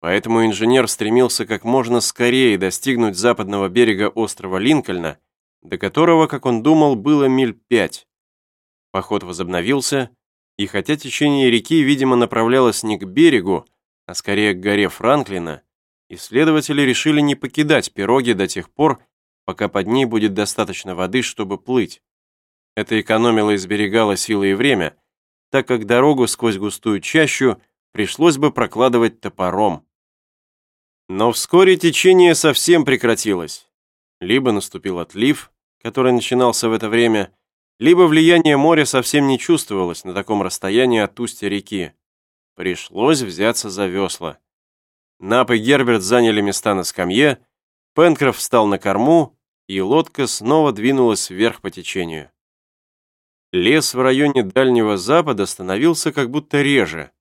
Поэтому инженер стремился как можно скорее достигнуть западного берега острова Линкольна, до которого, как он думал, было миль пять. Поход возобновился, и хотя течение реки, видимо, направлялось не к берегу, а скорее к горе Франклина, исследователи решили не покидать пироги до тех пор, пока под ней будет достаточно воды, чтобы плыть. Это экономило и сберегало силы и время, так как дорогу сквозь густую чащу пришлось бы прокладывать топором. Но вскоре течение совсем прекратилось. Либо наступил отлив, который начинался в это время, либо влияние моря совсем не чувствовалось на таком расстоянии от устья реки. Пришлось взяться за весла. Нап и Герберт заняли места на скамье, Пенкроф встал на корму, и лодка снова двинулась вверх по течению. Лес в районе Дальнего Запада становился как будто реже.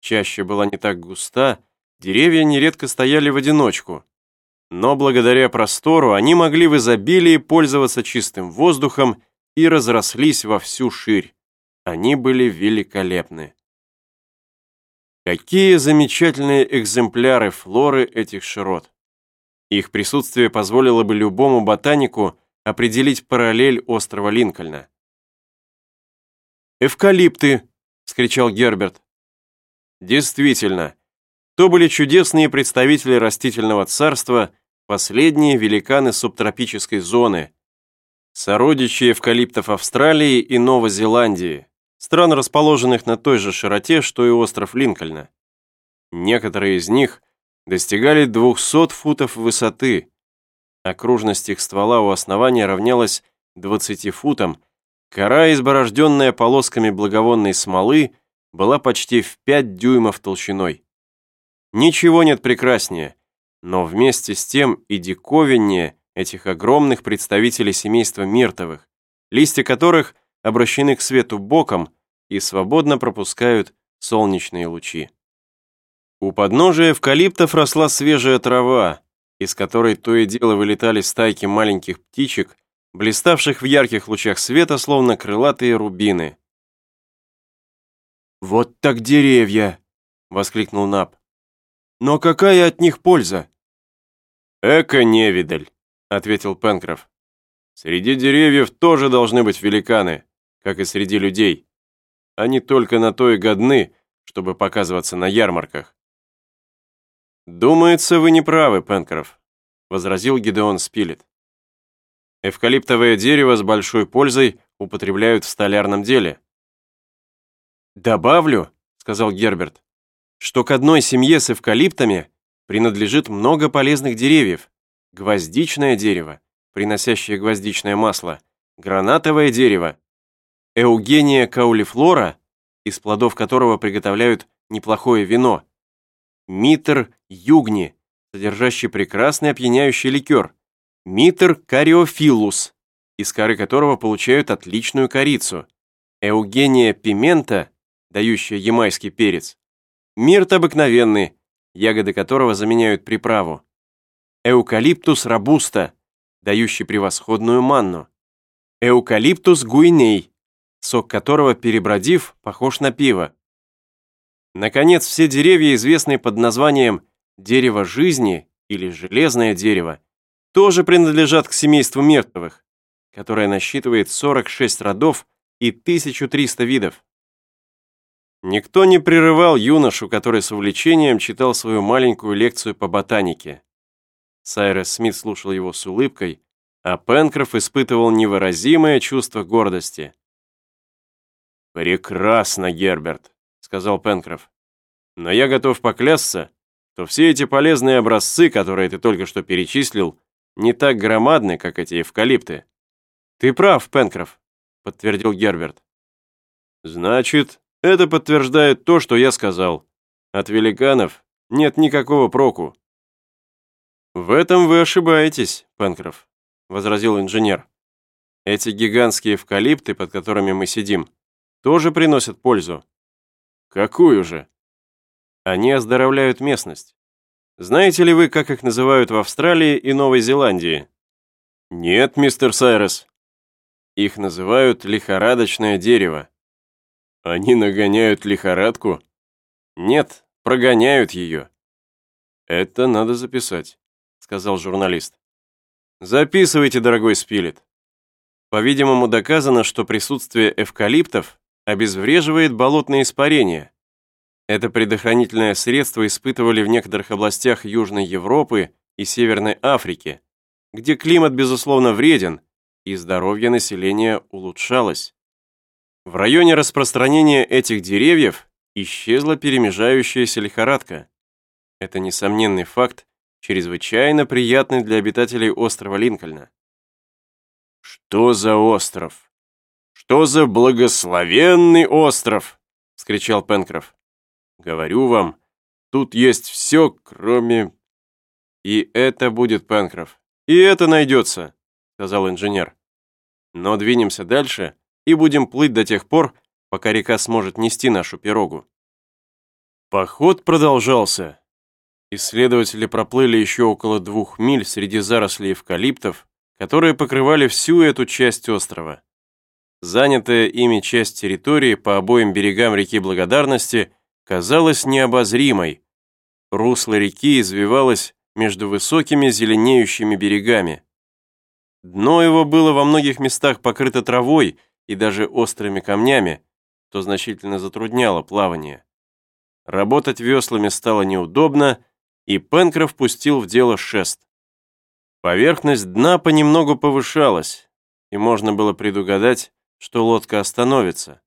Чаще была не так густа, Деревья нередко стояли в одиночку, но благодаря простору они могли в изобилии пользоваться чистым воздухом и разрослись во всю ширь. Они были великолепны. Какие замечательные экземпляры флоры этих широт. Их присутствие позволило бы любому ботанику определить параллель острова Линкольна. «Эвкалипты!» — скричал Герберт. Действительно, то были чудесные представители растительного царства, последние великаны субтропической зоны, сородичи эвкалиптов Австралии и Новой Зеландии, стран, расположенных на той же широте, что и остров Линкольна. Некоторые из них достигали 200 футов высоты. Окружность их ствола у основания равнялась 20 футам, кора, изборожденная полосками благовонной смолы, была почти в 5 дюймов толщиной. Ничего нет прекраснее, но вместе с тем и диковиннее этих огромных представителей семейства миртовых, листья которых обращены к свету боком и свободно пропускают солнечные лучи. У подножия эвкалиптов росла свежая трава, из которой то и дело вылетали стайки маленьких птичек, блиставших в ярких лучах света, словно крылатые рубины. «Вот так деревья!» — воскликнул Наб. Но какая от них польза? «Эко-невидаль», — ответил Пенкроф. «Среди деревьев тоже должны быть великаны, как и среди людей. Они только на то и годны, чтобы показываться на ярмарках». «Думается, вы не правы, Пенкроф», — возразил Гидеон Спилет. «Эвкалиптовое дерево с большой пользой употребляют в столярном деле». «Добавлю», — сказал Герберт, что к одной семье с эвкалиптами принадлежит много полезных деревьев. Гвоздичное дерево, приносящее гвоздичное масло, гранатовое дерево, эугения каулифлора, из плодов которого приготовляют неплохое вино, митр югни, содержащий прекрасный опьяняющий ликер, митр кариофилус, из коры которого получают отличную корицу, эугения пимента, дающая ямайский перец, Мирт обыкновенный, ягоды которого заменяют приправу. Эукалиптус робуста, дающий превосходную манну. Эукалиптус гуиней, сок которого, перебродив, похож на пиво. Наконец, все деревья, известные под названием дерево жизни или железное дерево, тоже принадлежат к семейству мертвых, которое насчитывает 46 родов и 1300 видов. Никто не прерывал юношу, который с увлечением читал свою маленькую лекцию по ботанике. Сайрес Смит слушал его с улыбкой, а Пенкроф испытывал невыразимое чувство гордости. «Прекрасно, Герберт», — сказал Пенкроф. «Но я готов поклясться, что все эти полезные образцы, которые ты только что перечислил, не так громадны, как эти эвкалипты». «Ты прав, Пенкроф», — подтвердил Герберт. «Значит, это подтверждает то, что я сказал. От великанов нет никакого проку. В этом вы ошибаетесь, Пенкроф, возразил инженер. Эти гигантские эвкалипты, под которыми мы сидим, тоже приносят пользу. Какую же? Они оздоровляют местность. Знаете ли вы, как их называют в Австралии и Новой Зеландии? Нет, мистер Сайрес. Их называют лихорадочное дерево. Они нагоняют лихорадку? Нет, прогоняют ее. «Это надо записать», — сказал журналист. «Записывайте, дорогой Спилет. По-видимому, доказано, что присутствие эвкалиптов обезвреживает болотные испарения. Это предохранительное средство испытывали в некоторых областях Южной Европы и Северной Африки, где климат, безусловно, вреден, и здоровье населения улучшалось. В районе распространения этих деревьев исчезла перемежающаяся лихорадка. Это несомненный факт, чрезвычайно приятный для обитателей острова Линкольна. «Что за остров? Что за благословенный остров?» — вскричал Пенкроф. «Говорю вам, тут есть все, кроме...» «И это будет, Пенкроф, и это найдется», — сказал инженер. «Но двинемся дальше и будем плыть до тех пор, пока река сможет нести нашу пирогу». Поход продолжался. Исследователи проплыли еще около двух миль среди зарослей эвкалиптов, которые покрывали всю эту часть острова. Занятая ими часть территории по обоим берегам реки Благодарности казалась необозримой. Русло реки извивалось между высокими зеленеющими берегами. Дно его было во многих местах покрыто травой и даже острыми камнями, что значительно затрудняло плавание. Работать веслами стало неудобно, и Пенкроф пустил в дело шест. Поверхность дна понемногу повышалась, и можно было предугадать, что лодка остановится.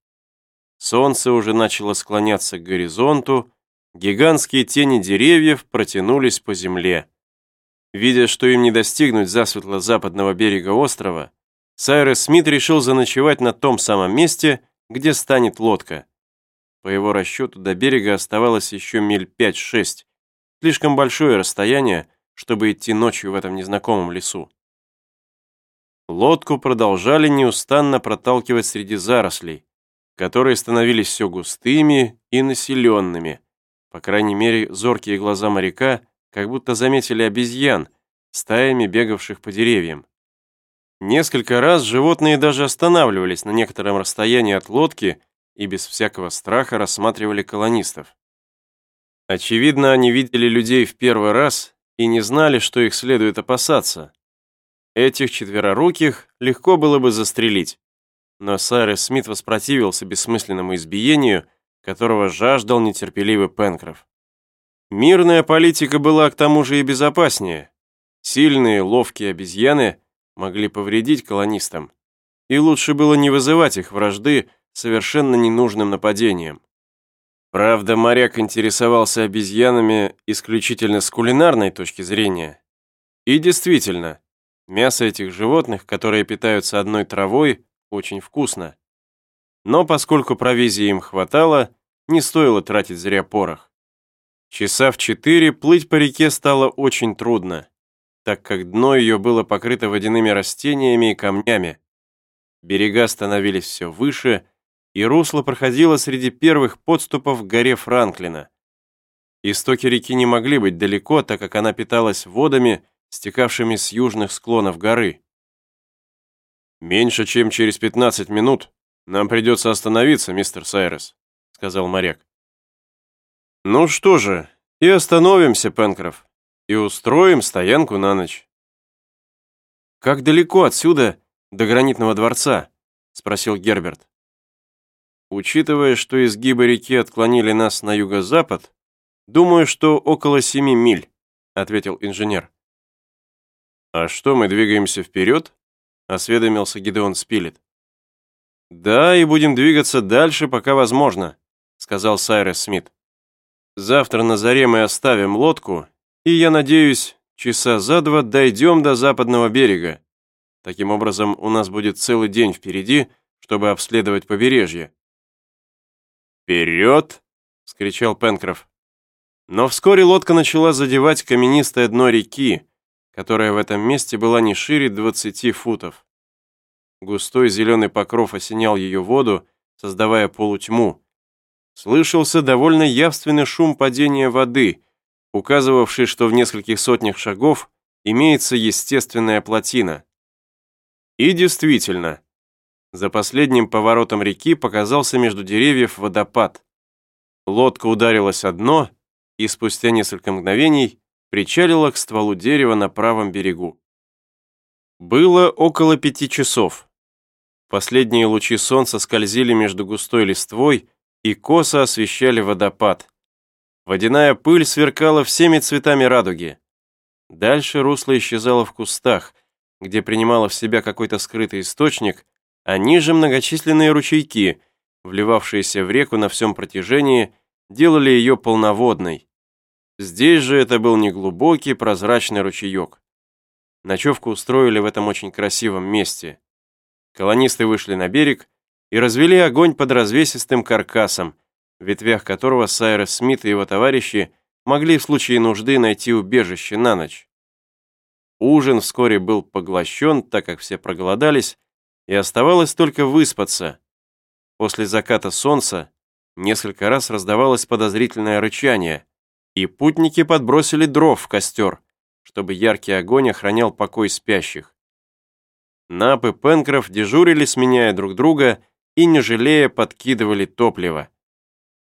Солнце уже начало склоняться к горизонту, гигантские тени деревьев протянулись по земле. Видя, что им не достигнуть засветло западного берега острова, Сайрес Смит решил заночевать на том самом месте, где станет лодка. По его расчету до берега оставалось еще миль 5-6, слишком большое расстояние, чтобы идти ночью в этом незнакомом лесу. Лодку продолжали неустанно проталкивать среди зарослей, которые становились все густыми и населенными. По крайней мере, зоркие глаза моряка как будто заметили обезьян, стаями бегавших по деревьям. Несколько раз животные даже останавливались на некотором расстоянии от лодки и без всякого страха рассматривали колонистов. Очевидно, они видели людей в первый раз и не знали, что их следует опасаться. Этих четвероруких легко было бы застрелить. Но Сайрес Смит воспротивился бессмысленному избиению, которого жаждал нетерпеливый Пенкроф. Мирная политика была к тому же и безопаснее. Сильные, ловкие обезьяны могли повредить колонистам, и лучше было не вызывать их вражды совершенно ненужным нападением. Правда, моряк интересовался обезьянами исключительно с кулинарной точки зрения. И действительно, мясо этих животных, которые питаются одной травой, очень вкусно. Но поскольку провизии им хватало, не стоило тратить зря порох. Часа в четыре плыть по реке стало очень трудно так как дно ее было покрыто водяными растениями и камнями. Берега становились все выше, и русло проходило среди первых подступов к горе Франклина. Истоки реки не могли быть далеко, так как она питалась водами, стекавшими с южных склонов горы. «Меньше чем через 15 минут нам придется остановиться, мистер Сайрес», сказал моряк. «Ну что же, и остановимся, Пенкроф», и устроим стоянку на ночь». «Как далеко отсюда до гранитного дворца?» — спросил Герберт. «Учитывая, что изгибы реки отклонили нас на юго-запад, думаю, что около семи миль», — ответил инженер. «А что, мы двигаемся вперед?» — осведомился Гидеон Спилет. «Да, и будем двигаться дальше, пока возможно», — сказал Сайрес Смит. «Завтра на заре мы оставим лодку и, я надеюсь, часа за два дойдем до западного берега. Таким образом, у нас будет целый день впереди, чтобы обследовать побережье». «Вперед!» — скричал Пенкроф. Но вскоре лодка начала задевать каменистое дно реки, которая в этом месте была не шире 20 футов. Густой зеленый покров осенял ее воду, создавая полутьму. Слышался довольно явственный шум падения воды, указывавший, что в нескольких сотнях шагов имеется естественная плотина. И действительно, за последним поворотом реки показался между деревьев водопад. Лодка ударилась о дно, и спустя несколько мгновений причалила к стволу дерева на правом берегу. Было около пяти часов. Последние лучи солнца скользили между густой листвой и косо освещали водопад. Водяная пыль сверкала всеми цветами радуги. Дальше русло исчезало в кустах, где принимало в себя какой-то скрытый источник, а ниже многочисленные ручейки, вливавшиеся в реку на всем протяжении, делали ее полноводной. Здесь же это был неглубокий прозрачный ручеек. Ночевку устроили в этом очень красивом месте. Колонисты вышли на берег и развели огонь под развесистым каркасом, в ветвях которого Сайрес Смит и его товарищи могли в случае нужды найти убежище на ночь. Ужин вскоре был поглощен, так как все проголодались, и оставалось только выспаться. После заката солнца несколько раз раздавалось подозрительное рычание, и путники подбросили дров в костер, чтобы яркий огонь охранял покой спящих. Нап и Пенкроф дежурили, сменяя друг друга, и, не жалея, подкидывали топливо.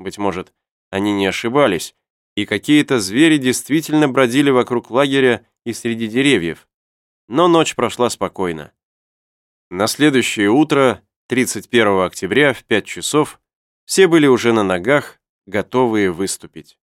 Быть может, они не ошибались, и какие-то звери действительно бродили вокруг лагеря и среди деревьев. Но ночь прошла спокойно. На следующее утро, 31 октября в 5 часов, все были уже на ногах, готовые выступить.